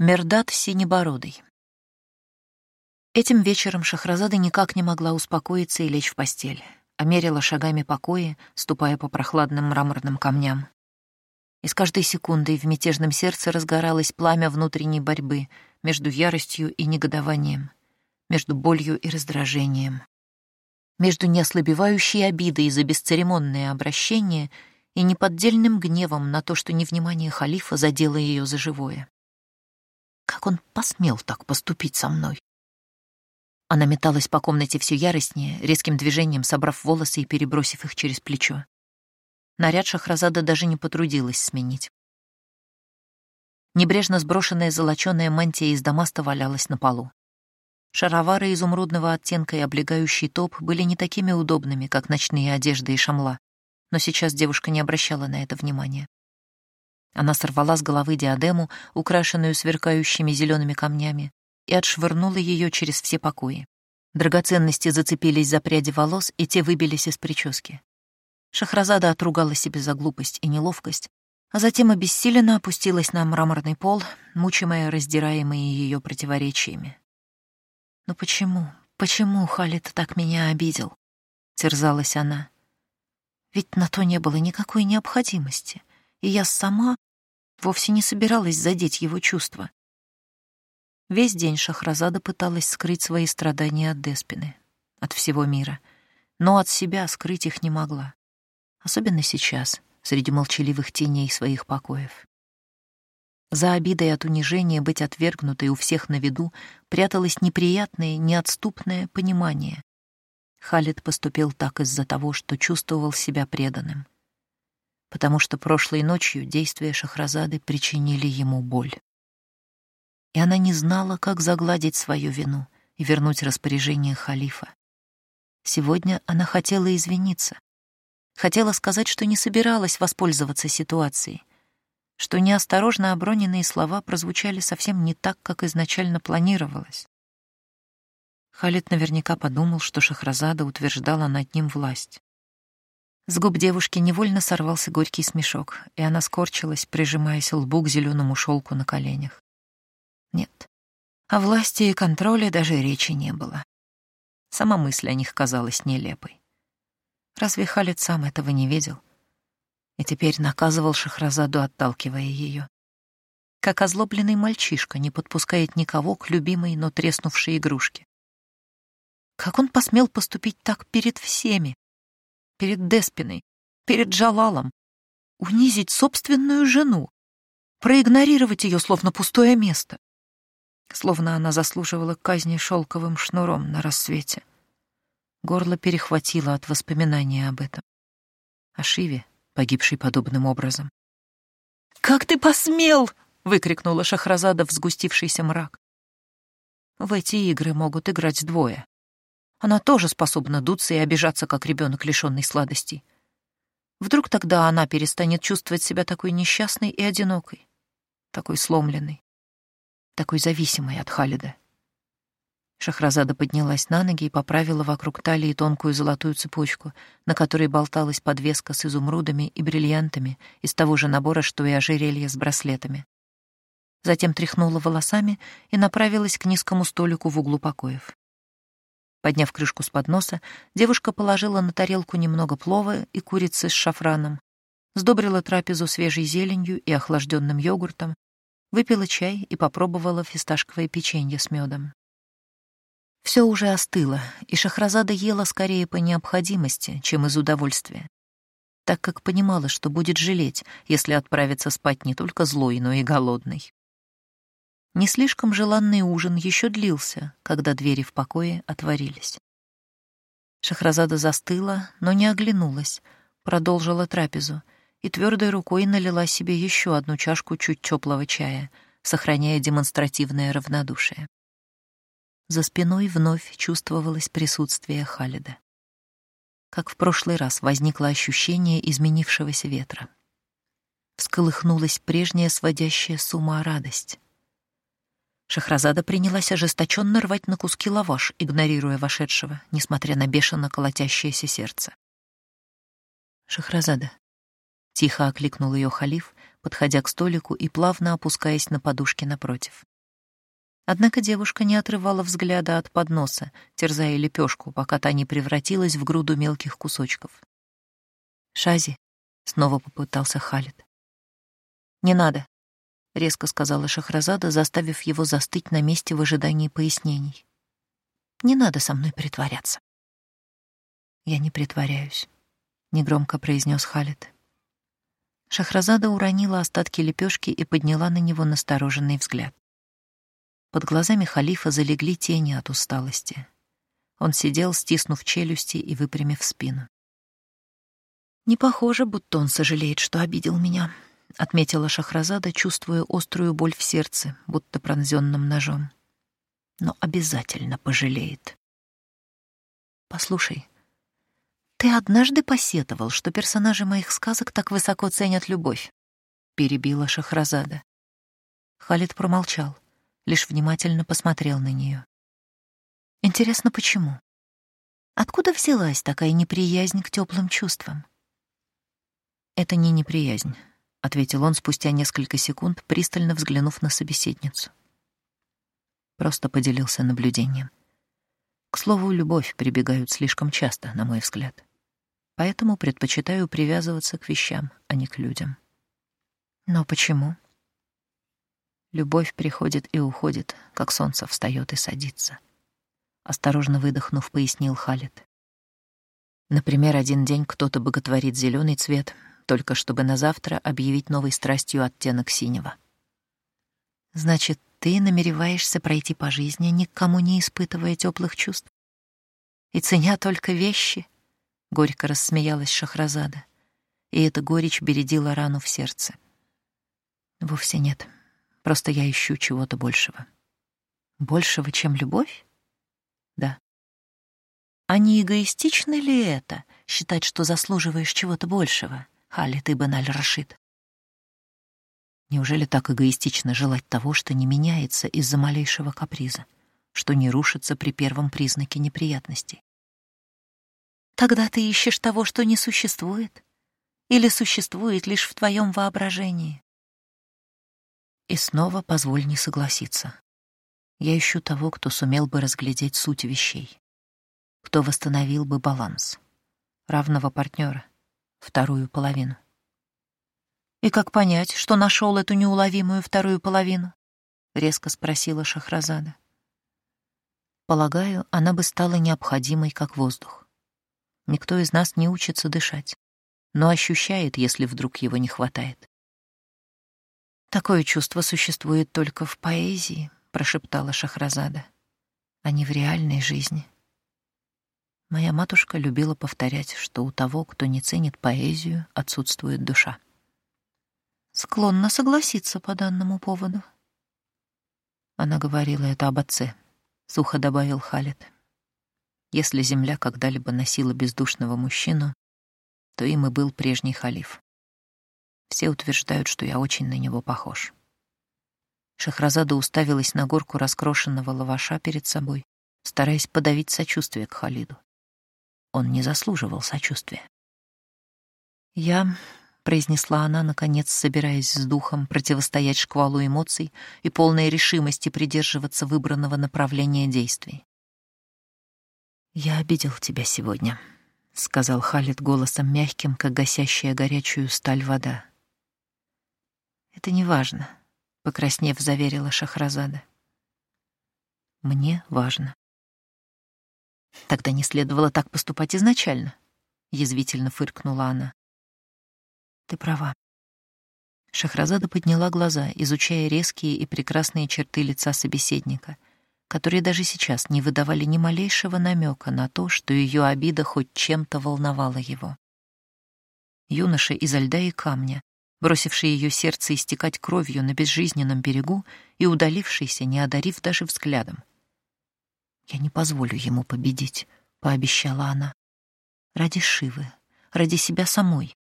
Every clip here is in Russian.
Мердат Синебородый. Этим вечером Шахразада никак не могла успокоиться и лечь в постель, а мерила шагами покоя, ступая по прохладным мраморным камням. И с каждой секундой в мятежном сердце разгоралось пламя внутренней борьбы между яростью и негодованием, между болью и раздражением, между неослабевающей обидой за бесцеремонное обращение и неподдельным гневом на то, что невнимание халифа задело ее за живое. Как он посмел так поступить со мной? Она металась по комнате все яростнее, резким движением собрав волосы и перебросив их через плечо. Наряд Шахразада даже не потрудилась сменить. Небрежно сброшенная золоченая мантия из дамаста валялась на полу. Шаровары изумрудного оттенка и облегающий топ были не такими удобными, как ночные одежды и шамла, но сейчас девушка не обращала на это внимания. Она сорвала с головы диадему, украшенную сверкающими зелеными камнями, и отшвырнула ее через все покои. Драгоценности зацепились за пряди волос, и те выбились из прически. Шахразада отругала себе за глупость и неловкость, а затем обессиленно опустилась на мраморный пол, мучимая раздираемые ее противоречиями. «Но почему, почему Халид так меня обидел?» — терзалась она. «Ведь на то не было никакой необходимости и я сама вовсе не собиралась задеть его чувства. Весь день Шахразада пыталась скрыть свои страдания от Деспины, от всего мира, но от себя скрыть их не могла. Особенно сейчас, среди молчаливых теней своих покоев. За обидой от унижения быть отвергнутой у всех на виду пряталось неприятное, неотступное понимание. Халид поступил так из-за того, что чувствовал себя преданным — потому что прошлой ночью действия Шахразады причинили ему боль. И она не знала, как загладить свою вину и вернуть распоряжение халифа. Сегодня она хотела извиниться. Хотела сказать, что не собиралась воспользоваться ситуацией, что неосторожно оброненные слова прозвучали совсем не так, как изначально планировалось. Халид наверняка подумал, что Шахразада утверждала над ним власть. С губ девушки невольно сорвался горький смешок, и она скорчилась, прижимаясь лбу к зеленому шелку на коленях. Нет, о власти и контроле даже речи не было. Сама мысль о них казалась нелепой. Разве Халид сам этого не видел? И теперь наказывал Шахразаду, отталкивая ее. Как озлобленный мальчишка не подпускает никого к любимой, но треснувшей игрушке. Как он посмел поступить так перед всеми, перед Деспиной, перед Джалалом, унизить собственную жену, проигнорировать ее словно пустое место, словно она заслуживала казни шелковым шнуром на рассвете. Горло перехватило от воспоминания об этом. О Шиве, погибшей подобным образом. «Как ты посмел!» — выкрикнула Шахразада в сгустившийся мрак. В эти игры могут играть двое. Она тоже способна дуться и обижаться, как ребенок, лишенный сладостей. Вдруг тогда она перестанет чувствовать себя такой несчастной и одинокой, такой сломленной, такой зависимой от Халида. Шахразада поднялась на ноги и поправила вокруг талии тонкую золотую цепочку, на которой болталась подвеска с изумрудами и бриллиантами из того же набора, что и ожерелье с браслетами. Затем тряхнула волосами и направилась к низкому столику в углу покоев. Подняв крышку с подноса, девушка положила на тарелку немного плова и курицы с шафраном, сдобрила трапезу свежей зеленью и охлажденным йогуртом, выпила чай и попробовала фисташковое печенье с медом. Все уже остыло, и Шахразада ела скорее по необходимости, чем из удовольствия, так как понимала, что будет жалеть, если отправиться спать не только злой, но и голодный. Не слишком желанный ужин еще длился, когда двери в покое отворились. Шахразада застыла, но не оглянулась, продолжила трапезу и твердой рукой налила себе еще одну чашку чуть теплого чая, сохраняя демонстративное равнодушие. За спиной вновь чувствовалось присутствие Халида. Как в прошлый раз возникло ощущение изменившегося ветра. Всколыхнулась прежняя сводящая с ума радость. Шахразада принялась ожесточенно рвать на куски лаваш, игнорируя вошедшего, несмотря на бешено колотящееся сердце. «Шахразада», — тихо окликнул ее халиф, подходя к столику и плавно опускаясь на подушки напротив. Однако девушка не отрывала взгляда от подноса, терзая лепешку, пока та не превратилась в груду мелких кусочков. «Шази», — снова попытался Халид. «Не надо», — резко сказала Шахразада, заставив его застыть на месте в ожидании пояснений. «Не надо со мной притворяться». «Я не притворяюсь», — негромко произнес Халид. Шахразада уронила остатки лепешки и подняла на него настороженный взгляд. Под глазами халифа залегли тени от усталости. Он сидел, стиснув челюсти и выпрямив спину. «Не похоже, будто он сожалеет, что обидел меня», — отметила Шахразада, чувствуя острую боль в сердце, будто пронзенным ножом. «Но обязательно пожалеет». «Послушай, ты однажды посетовал, что персонажи моих сказок так высоко ценят любовь», — перебила Шахразада. Халид промолчал лишь внимательно посмотрел на нее. Интересно, почему? Откуда взялась такая неприязнь к теплым чувствам? Это не неприязнь, ответил он спустя несколько секунд, пристально взглянув на собеседницу. Просто поделился наблюдением. К слову, любовь прибегают слишком часто, на мой взгляд. Поэтому предпочитаю привязываться к вещам, а не к людям. Но почему? Любовь приходит и уходит, как солнце встает и садится. Осторожно выдохнув, пояснил Халид. Например, один день кто-то боготворит зеленый цвет, только чтобы на завтра объявить новой страстью оттенок синего. Значит, ты намереваешься пройти по жизни, никому не испытывая теплых чувств? И ценя только вещи? Горько рассмеялась Шахразада, и эта горечь бередила рану в сердце. Вовсе нет. Просто я ищу чего-то большего. Большего, чем любовь? Да. А не эгоистично ли это, считать, что заслуживаешь чего-то большего, Халид ибн аль-Рашид? Неужели так эгоистично желать того, что не меняется из-за малейшего каприза, что не рушится при первом признаке неприятностей? Тогда ты ищешь того, что не существует, или существует лишь в твоем воображении. И снова позволь не согласиться. Я ищу того, кто сумел бы разглядеть суть вещей, кто восстановил бы баланс, равного партнера, вторую половину. «И как понять, что нашел эту неуловимую вторую половину?» — резко спросила Шахразада. «Полагаю, она бы стала необходимой, как воздух. Никто из нас не учится дышать, но ощущает, если вдруг его не хватает. Такое чувство существует только в поэзии, прошептала Шахразада, а не в реальной жизни. Моя матушка любила повторять, что у того, кто не ценит поэзию, отсутствует душа. Склонна согласиться по данному поводу. Она говорила это об отце, сухо добавил Халид. Если земля когда-либо носила бездушного мужчину, то им и был прежний халиф. Все утверждают, что я очень на него похож. Шахразада уставилась на горку раскрошенного лаваша перед собой, стараясь подавить сочувствие к Халиду. Он не заслуживал сочувствия. «Я», — произнесла она, наконец, собираясь с духом противостоять шквалу эмоций и полной решимости придерживаться выбранного направления действий. «Я обидел тебя сегодня», — сказал Халид голосом мягким, как гасящая горячую сталь вода. Это не важно, покраснев, заверила Шахразада. Мне важно. Тогда не следовало так поступать изначально, язвительно фыркнула она. Ты права. Шахразада подняла глаза, изучая резкие и прекрасные черты лица собеседника, которые даже сейчас не выдавали ни малейшего намека на то, что ее обида хоть чем-то волновала его. Юноша изо льда и камня, бросивший ее сердце истекать кровью на безжизненном берегу и удалившийся, не одарив даже взглядом. «Я не позволю ему победить», — пообещала она. «Ради Шивы, ради себя самой.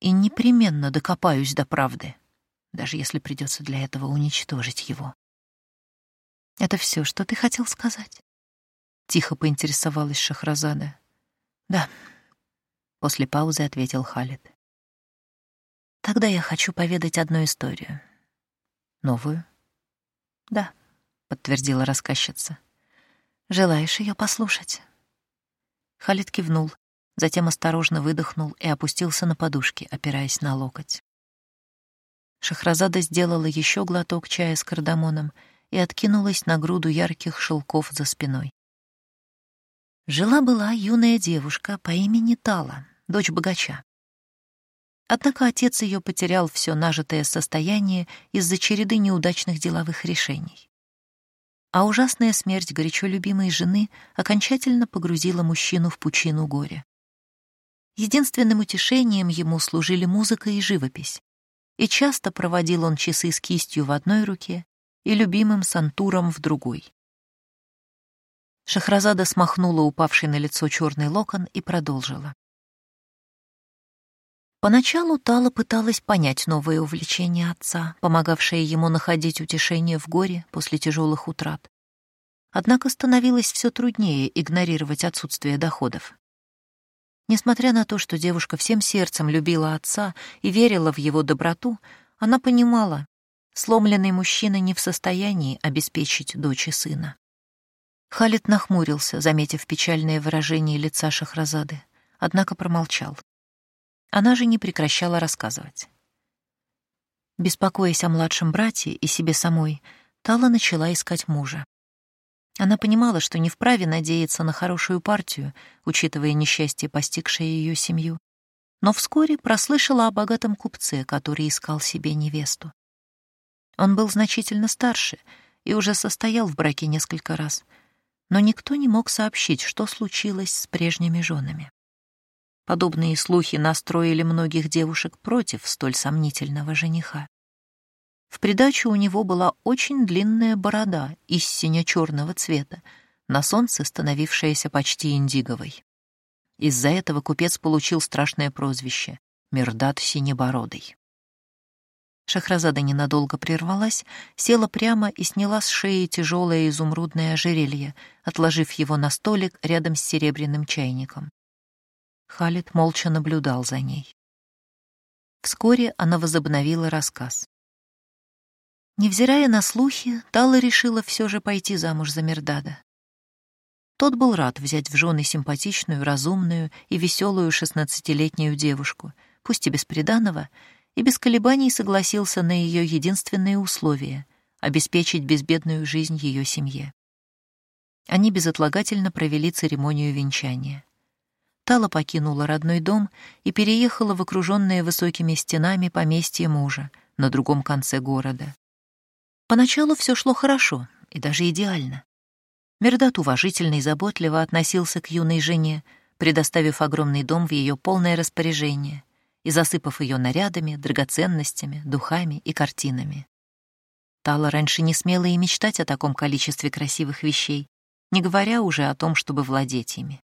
И непременно докопаюсь до правды, даже если придется для этого уничтожить его». «Это все, что ты хотел сказать?» Тихо поинтересовалась Шахразада. «Да», — после паузы ответил Халид. Тогда я хочу поведать одну историю. Новую? Да, — подтвердила рассказчица. «Желаешь ее послушать?» Халид кивнул, затем осторожно выдохнул и опустился на подушки, опираясь на локоть. Шахразада сделала еще глоток чая с кардамоном и откинулась на груду ярких шелков за спиной. Жила-была юная девушка по имени Тала, дочь богача. Однако отец ее потерял все нажитое состояние из-за череды неудачных деловых решений. А ужасная смерть горячо любимой жены окончательно погрузила мужчину в пучину горя. Единственным утешением ему служили музыка и живопись, и часто проводил он часы с кистью в одной руке и любимым сантуром в другой. Шахразада смахнула упавший на лицо черный локон и продолжила. Поначалу Тала пыталась понять новое увлечение отца, помогавшее ему находить утешение в горе после тяжелых утрат. Однако становилось все труднее игнорировать отсутствие доходов. Несмотря на то, что девушка всем сердцем любила отца и верила в его доброту, она понимала, сломленный мужчина не в состоянии обеспечить дочь и сына. Халид нахмурился, заметив печальное выражение лица Шахразады, однако промолчал. Она же не прекращала рассказывать. Беспокоясь о младшем брате и себе самой, Тала начала искать мужа. Она понимала, что не вправе надеяться на хорошую партию, учитывая несчастье, постигшее ее семью, но вскоре прослышала о богатом купце, который искал себе невесту. Он был значительно старше и уже состоял в браке несколько раз, но никто не мог сообщить, что случилось с прежними женами. Подобные слухи настроили многих девушек против столь сомнительного жениха. В придачу у него была очень длинная борода из сине-черного цвета, на солнце становившаяся почти индиговой. Из-за этого купец получил страшное прозвище — Мирдат Синебородый. Шахразада ненадолго прервалась, села прямо и сняла с шеи тяжелое изумрудное ожерелье, отложив его на столик рядом с серебряным чайником. Халид молча наблюдал за ней. Вскоре она возобновила рассказ. Невзирая на слухи, Тала решила все же пойти замуж за Мердада. Тот был рад взять в жены симпатичную, разумную и веселую шестнадцатилетнюю девушку, пусть и без приданого, и без колебаний согласился на ее единственные условия — обеспечить безбедную жизнь ее семье. Они безотлагательно провели церемонию венчания. Тала покинула родной дом и переехала в окруженное высокими стенами поместье мужа на другом конце города. Поначалу все шло хорошо и даже идеально. Мердат уважительно и заботливо относился к юной жене, предоставив огромный дом в ее полное распоряжение и засыпав ее нарядами, драгоценностями, духами и картинами. Тала раньше не смела и мечтать о таком количестве красивых вещей, не говоря уже о том, чтобы владеть ими.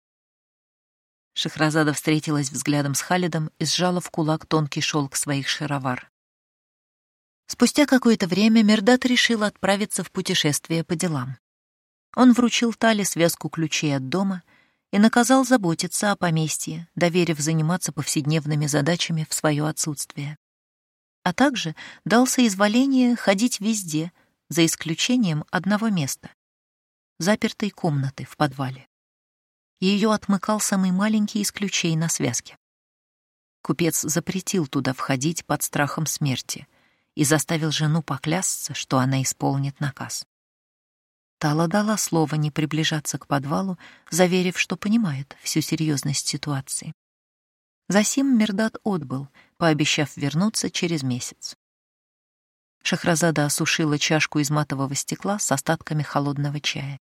Шахразада встретилась взглядом с Халидом и сжала в кулак тонкий шелк своих шаровар. Спустя какое-то время Мердат решил отправиться в путешествие по делам. Он вручил Тале связку ключей от дома и наказал заботиться о поместье, доверив заниматься повседневными задачами в свое отсутствие. А также дал соизволение ходить везде, за исключением одного места — запертой комнаты в подвале. Ее отмыкал самый маленький из ключей на связке. Купец запретил туда входить под страхом смерти и заставил жену поклясться, что она исполнит наказ. Тала дала слово не приближаться к подвалу, заверив, что понимает всю серьезность ситуации. Засим Мердат отбыл, пообещав вернуться через месяц. Шахразада осушила чашку из матового стекла с остатками холодного чая.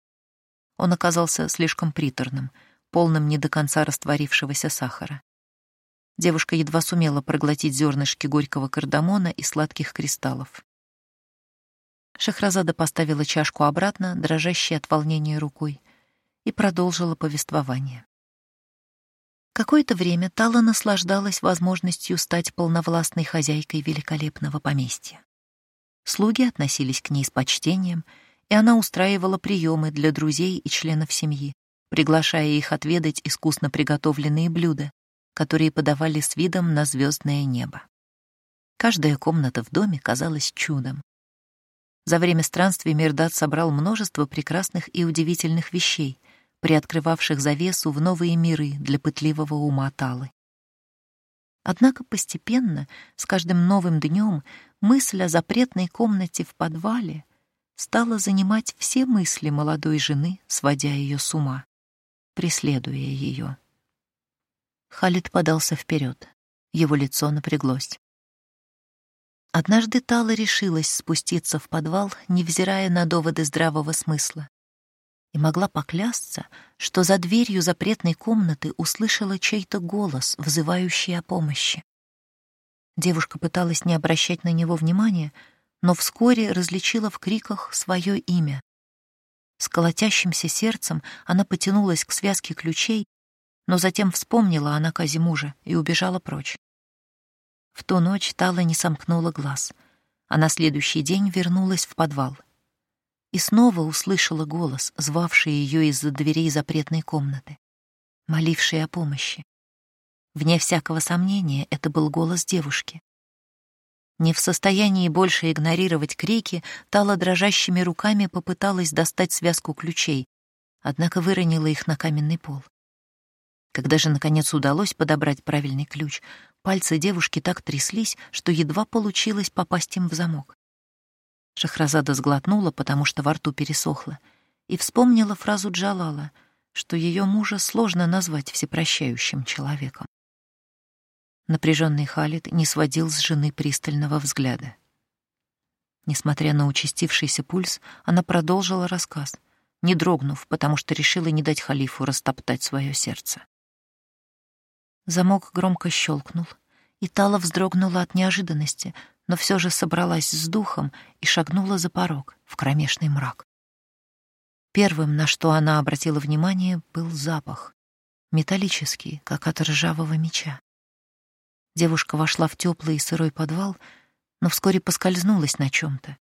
Он оказался слишком приторным, полным не до конца растворившегося сахара. Девушка едва сумела проглотить зернышки горького кардамона и сладких кристаллов. Шахразада поставила чашку обратно, дрожащей от волнения рукой, и продолжила повествование. Какое-то время Тала наслаждалась возможностью стать полновластной хозяйкой великолепного поместья. Слуги относились к ней с почтением — и она устраивала приемы для друзей и членов семьи, приглашая их отведать искусно приготовленные блюда, которые подавали с видом на звездное небо. Каждая комната в доме казалась чудом. За время странствий Мирдат собрал множество прекрасных и удивительных вещей, приоткрывавших завесу в новые миры для пытливого ума Талы. Однако постепенно, с каждым новым днем, мысль о запретной комнате в подвале стала занимать все мысли молодой жены, сводя ее с ума, преследуя ее. Халид подался вперед. Его лицо напряглось. Однажды Тала решилась спуститься в подвал, невзирая на доводы здравого смысла, и могла поклясться, что за дверью запретной комнаты услышала чей-то голос, вызывающий о помощи. Девушка пыталась не обращать на него внимания, но вскоре различила в криках свое имя. С колотящимся сердцем она потянулась к связке ключей, но затем вспомнила о наказе мужа и убежала прочь. В ту ночь Тала не сомкнула глаз, а на следующий день вернулась в подвал. И снова услышала голос, звавший ее из-за дверей запретной комнаты, моливший о помощи. Вне всякого сомнения, это был голос девушки. Не в состоянии больше игнорировать крики, Тала дрожащими руками попыталась достать связку ключей, однако выронила их на каменный пол. Когда же, наконец, удалось подобрать правильный ключ, пальцы девушки так тряслись, что едва получилось попасть им в замок. Шахразада сглотнула, потому что во рту пересохло, и вспомнила фразу Джалала, что ее мужа сложно назвать всепрощающим человеком. Напряженный Халид не сводил с жены пристального взгляда. Несмотря на участившийся пульс, она продолжила рассказ, не дрогнув, потому что решила не дать халифу растоптать свое сердце. Замок громко щелкнул, и Тала вздрогнула от неожиданности, но все же собралась с духом и шагнула за порог, в кромешный мрак. Первым, на что она обратила внимание, был запах, металлический, как от ржавого меча. Девушка вошла в теплый и сырой подвал, но вскоре поскользнулась на чем-то.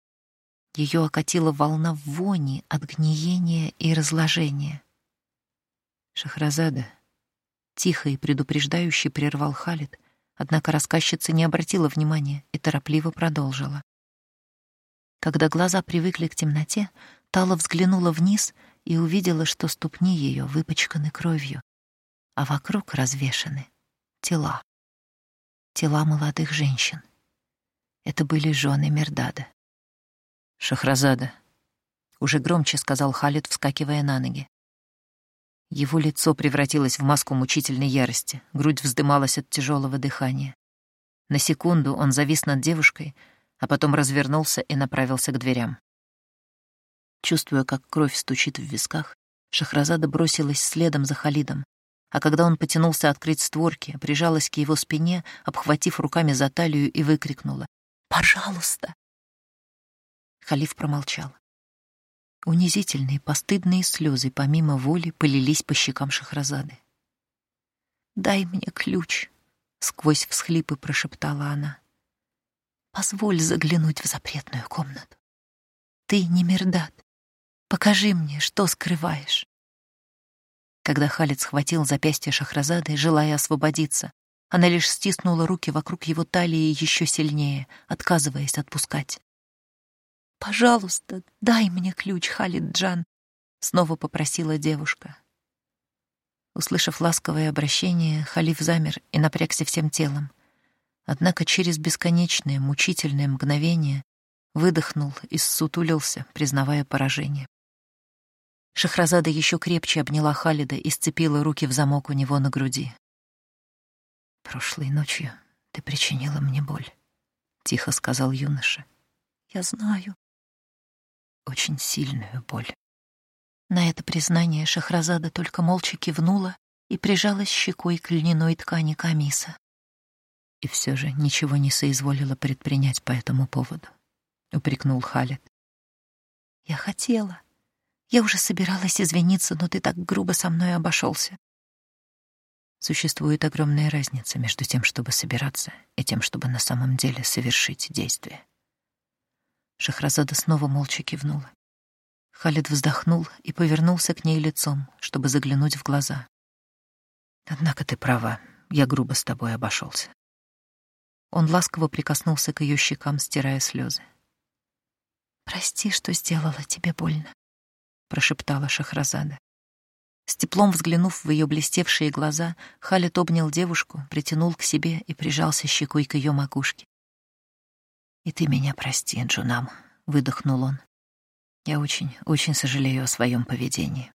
Ее окатила волна вони от гниения и разложения. Шахразада Тихо и предупреждающе прервал Халид, однако рассказчица не обратила внимания и торопливо продолжила. Когда глаза привыкли к темноте, Тала взглянула вниз и увидела, что ступни ее выпачканы кровью, а вокруг развешаны тела. Тела молодых женщин. Это были жены Мердада. «Шахразада», — уже громче сказал Халид, вскакивая на ноги. Его лицо превратилось в маску мучительной ярости, грудь вздымалась от тяжелого дыхания. На секунду он завис над девушкой, а потом развернулся и направился к дверям. Чувствуя, как кровь стучит в висках, Шахразада бросилась следом за Халидом, а когда он потянулся открыть створки, прижалась к его спине, обхватив руками за талию и выкрикнула «Пожалуйста!». Халиф промолчал. Унизительные, постыдные слезы помимо воли полились по щекам Шахразады. «Дай мне ключ», — сквозь всхлипы прошептала она. «Позволь заглянуть в запретную комнату. Ты не Мирдат. Покажи мне, что скрываешь». Когда Халид схватил запястье Шахразады, желая освободиться, она лишь стиснула руки вокруг его талии еще сильнее, отказываясь отпускать. «Пожалуйста, дай мне ключ, Халид-Джан», — снова попросила девушка. Услышав ласковое обращение, халиф замер и напрягся всем телом. Однако через бесконечное, мучительное мгновение выдохнул и ссутулился, признавая поражение. Шахразада еще крепче обняла Халида и сцепила руки в замок у него на груди. «Прошлой ночью ты причинила мне боль», — тихо сказал юноша. «Я знаю», очень сильную боль. На это признание Шахразада только молча кивнула и прижалась щекой к льняной ткани камиса. И все же ничего не соизволила предпринять по этому поводу, — упрекнул Халид. «Я хотела. Я уже собиралась извиниться, но ты так грубо со мной обошелся. Существует огромная разница между тем, чтобы собираться, и тем, чтобы на самом деле совершить действие. Шахразада снова молча кивнула. Халид вздохнул и повернулся к ней лицом, чтобы заглянуть в глаза. «Однако ты права, я грубо с тобой обошелся. Он ласково прикоснулся к ее щекам, стирая слезы. «Прости, что сделала тебе больно», — прошептала Шахразада. С теплом взглянув в ее блестевшие глаза, Халит обнял девушку, притянул к себе и прижался щекой к ее макушке. «И ты меня прости, Джунам», — выдохнул он. «Я очень, очень сожалею о своем поведении».